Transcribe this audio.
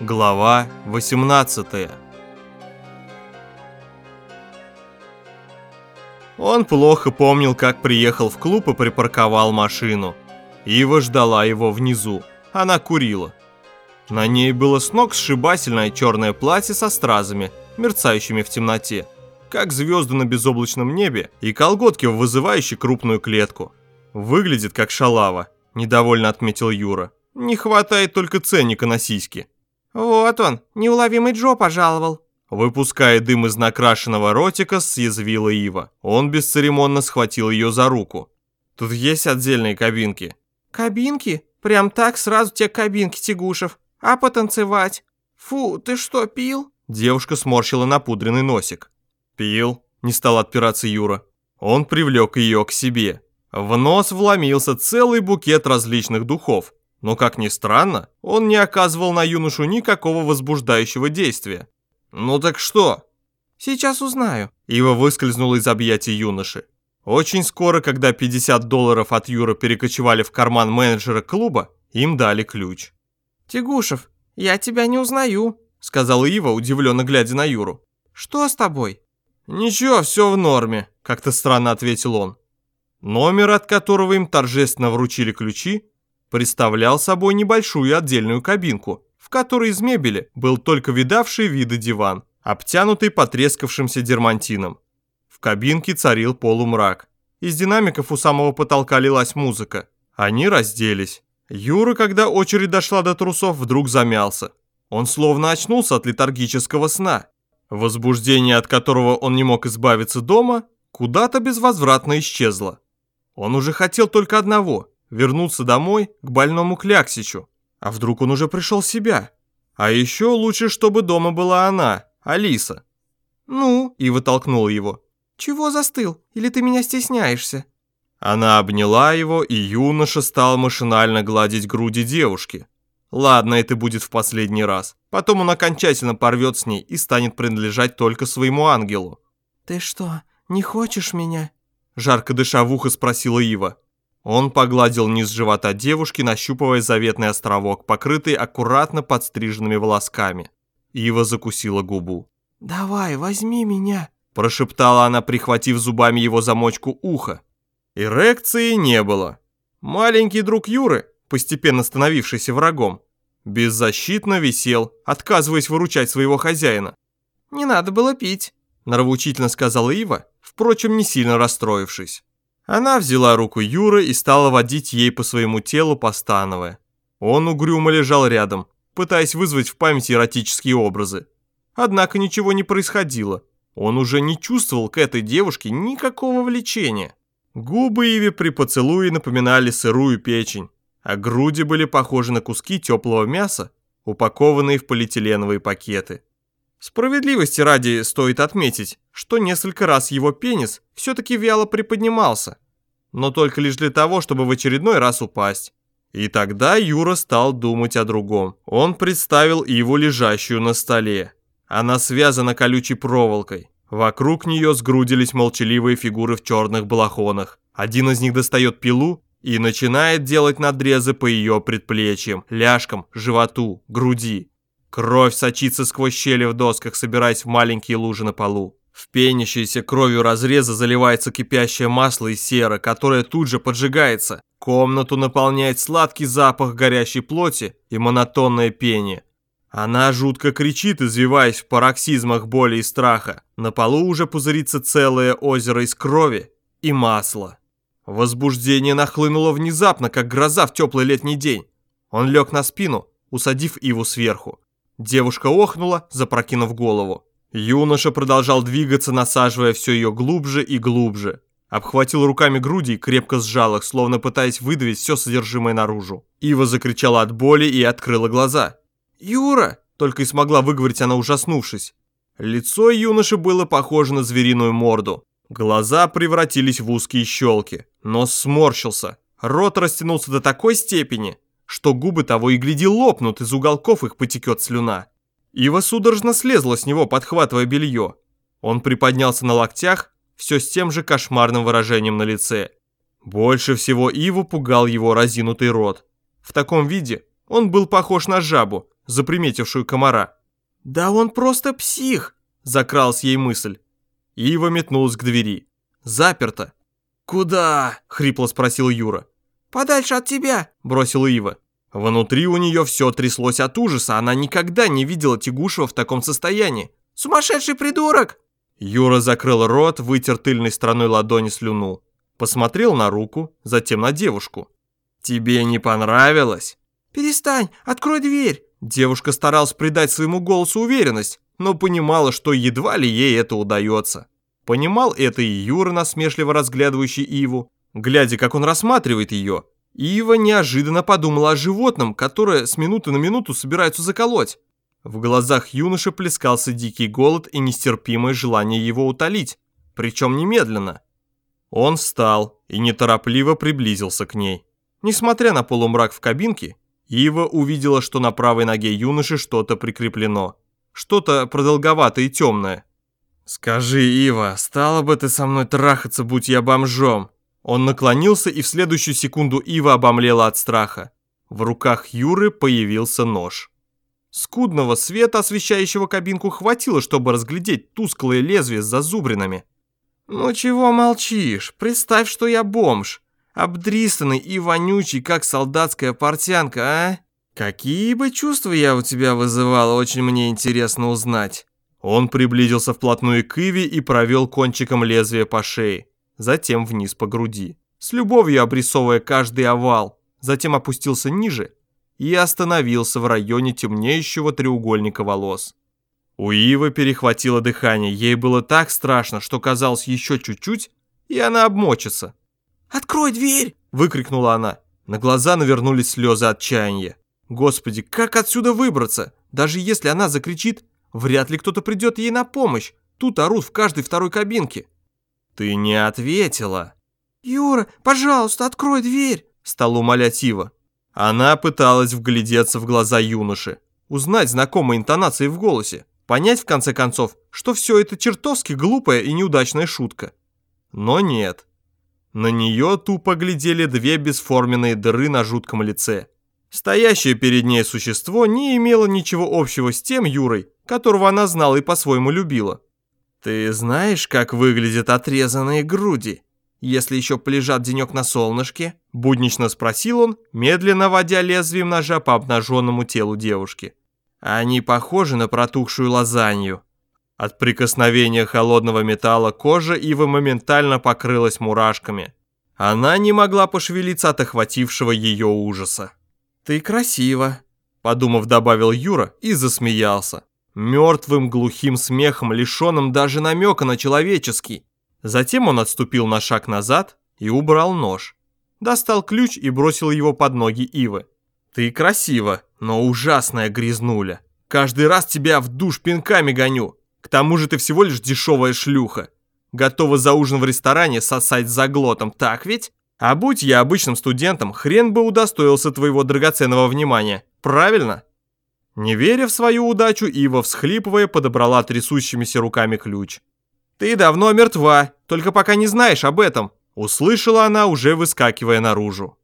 Глава 18 Он плохо помнил, как приехал в клуб и припарковал машину. Ива ждала его внизу. Она курила. На ней было с ног сшибательное черное платье со стразами, мерцающими в темноте, как звезды на безоблачном небе и колготки, вызывающие крупную клетку. Выглядит как шалава, недовольно отметил Юра. Не хватает только ценника на сиськи. «Вот он, неуловимый Джо пожаловал», Выпуская дым из накрашенного ротика, съязвила Ива. Он бесцеремонно схватил ее за руку. «Тут есть отдельные кабинки». «Кабинки? Прям так сразу те кабинки, Тягушев. А потанцевать? Фу, ты что, пил?» Девушка сморщила напудренный носик. «Пил», — не стал отпираться Юра. Он привлек ее к себе. В нос вломился целый букет различных духов. Но, как ни странно, он не оказывал на юношу никакого возбуждающего действия. «Ну так что?» «Сейчас узнаю». Ива выскользнула из объятий юноши. Очень скоро, когда 50 долларов от Юры перекочевали в карман менеджера клуба, им дали ключ. «Тягушев, я тебя не узнаю», — сказала Ива, удивленно глядя на Юру. «Что с тобой?» «Ничего, все в норме», — как-то странно ответил он. Номер, от которого им торжественно вручили ключи, представлял собой небольшую отдельную кабинку, в которой из мебели был только видавший виды диван, обтянутый потрескавшимся дермантином. В кабинке царил полумрак. Из динамиков у самого потолка лилась музыка. Они разделись. Юра, когда очередь дошла до трусов, вдруг замялся. Он словно очнулся от летаргического сна. Возбуждение, от которого он не мог избавиться дома, куда-то безвозвратно исчезло. Он уже хотел только одного – вернуться домой к больному Кляксичу. А вдруг он уже пришел в себя? А еще лучше, чтобы дома была она, Алиса. «Ну?» – и вытолкнула его. «Чего застыл? Или ты меня стесняешься?» Она обняла его, и юноша стал машинально гладить груди девушки. Ладно, это будет в последний раз. Потом он окончательно порвет с ней и станет принадлежать только своему ангелу. «Ты что, не хочешь меня?» Жарко дыша в ухо спросила Ива. Он погладил низ живота девушки, нащупывая заветный островок, покрытый аккуратно подстриженными волосками. Ива закусила губу. «Давай, возьми меня», – прошептала она, прихватив зубами его замочку уха. Эрекции не было. Маленький друг Юры, постепенно становившийся врагом, беззащитно висел, отказываясь выручать своего хозяина. «Не надо было пить», – нравоучительно сказала Ива, впрочем, не сильно расстроившись. Она взяла руку Юры и стала водить ей по своему телу, постановая. Он угрюмо лежал рядом, пытаясь вызвать в памяти эротические образы. Однако ничего не происходило. Он уже не чувствовал к этой девушке никакого влечения. Губы Иви при поцелуе напоминали сырую печень, а груди были похожи на куски теплого мяса, упакованные в полиэтиленовые пакеты. Справедливости ради стоит отметить, что несколько раз его пенис все-таки вяло приподнимался, но только лишь для того, чтобы в очередной раз упасть. И тогда Юра стал думать о другом. Он представил его лежащую на столе. Она связана колючей проволокой. Вокруг нее сгрудились молчаливые фигуры в черных балахонах. Один из них достает пилу и начинает делать надрезы по ее предплечьям, ляжкам, животу, груди. Кровь сочится сквозь щели в досках, собираясь в маленькие лужи на полу. В пенящейся кровью разреза заливается кипящее масло и сера, которое тут же поджигается. Комнату наполняет сладкий запах горящей плоти и монотонное пение. Она жутко кричит, извиваясь в пароксизмах боли и страха. На полу уже пузырится целое озеро из крови и масла. Возбуждение нахлынуло внезапно, как гроза в теплый летний день. Он лег на спину, усадив Иву сверху. Девушка охнула, запрокинув голову. Юноша продолжал двигаться, насаживая все ее глубже и глубже. Обхватил руками груди и крепко сжал их, словно пытаясь выдавить все содержимое наружу. Ива закричала от боли и открыла глаза. «Юра!» – только и смогла выговорить она, ужаснувшись. Лицо юноши было похоже на звериную морду. Глаза превратились в узкие щелки. Нос сморщился. Рот растянулся до такой степени, что губы того и гляди лопнут, из уголков их потекет слюна. Ива судорожно слезла с него, подхватывая белье. Он приподнялся на локтях, все с тем же кошмарным выражением на лице. Больше всего Иву пугал его разинутый рот. В таком виде он был похож на жабу, заприметившую комара. «Да он просто псих!» – закралась ей мысль. Ива метнулась к двери. Заперто. «Куда?» – хрипло спросил Юра. «Подальше от тебя!» – бросила Ива. Внутри у нее все тряслось от ужаса, она никогда не видела Тягушева в таком состоянии. «Сумасшедший придурок!» Юра закрыл рот, вытер тыльной стороной ладони слюну. Посмотрел на руку, затем на девушку. «Тебе не понравилось?» «Перестань, открой дверь!» Девушка старалась придать своему голосу уверенность, но понимала, что едва ли ей это удается. Понимал это и Юра, насмешливо разглядывающий Иву. Глядя, как он рассматривает ее, Ива неожиданно подумала о животном, которое с минуты на минуту собираются заколоть. В глазах юноши плескался дикий голод и нестерпимое желание его утолить, причем немедленно. Он встал и неторопливо приблизился к ней. Несмотря на полумрак в кабинке, Ива увидела, что на правой ноге юноши что-то прикреплено. Что-то продолговатое и темное. «Скажи, Ива, стала бы ты со мной трахаться, будь я бомжом?» Он наклонился, и в следующую секунду Ива обомлела от страха. В руках Юры появился нож. Скудного света, освещающего кабинку, хватило, чтобы разглядеть тусклое лезвие с зазубринами. «Ну чего молчишь? Представь, что я бомж. Обдристанный и вонючий, как солдатская портянка, а? Какие бы чувства я у тебя вызывал, очень мне интересно узнать». Он приблизился вплотную к Иве и провел кончиком лезвия по шее, затем вниз по груди, с любовью обрисовывая каждый овал, затем опустился ниже и остановился в районе темнеющего треугольника волос. У Ивы перехватило дыхание, ей было так страшно, что казалось еще чуть-чуть, и она обмочится. «Открой дверь!» – выкрикнула она. На глаза навернулись слезы отчаяния. Господи, как отсюда выбраться? Даже если она закричит, Вряд ли кто-то придет ей на помощь. Тут орут в каждой второй кабинке. Ты не ответила. Юра, пожалуйста, открой дверь, стала умолять Ива. Она пыталась вглядеться в глаза юноши, узнать знакомые интонации в голосе, понять в конце концов, что все это чертовски глупая и неудачная шутка. Но нет. На нее тупо глядели две бесформенные дыры на жутком лице. Стоящее перед ней существо не имело ничего общего с тем Юрой, которого она знала и по-своему любила. «Ты знаешь, как выглядят отрезанные груди, если еще полежат денек на солнышке?» Буднично спросил он, медленно водя лезвием ножа по обнаженному телу девушки. «Они похожи на протухшую лазанью». От прикосновения холодного металла кожа Ивы моментально покрылась мурашками. Она не могла пошевелиться от охватившего ее ужаса. «Ты красива», — подумав, добавил Юра и засмеялся. Мертвым глухим смехом, лишенным даже намека на человеческий. Затем он отступил на шаг назад и убрал нож. Достал ключ и бросил его под ноги Ивы. «Ты красива, но ужасная грязнуля. Каждый раз тебя в душ пинками гоню. К тому же ты всего лишь дешевая шлюха. Готова за ужин в ресторане сосать за глотом, так ведь? А будь я обычным студентом, хрен бы удостоился твоего драгоценного внимания. Правильно?» Не веря в свою удачу, Ива, всхлипывая, подобрала трясущимися руками ключ. «Ты давно мертва, только пока не знаешь об этом», услышала она, уже выскакивая наружу.